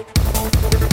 Música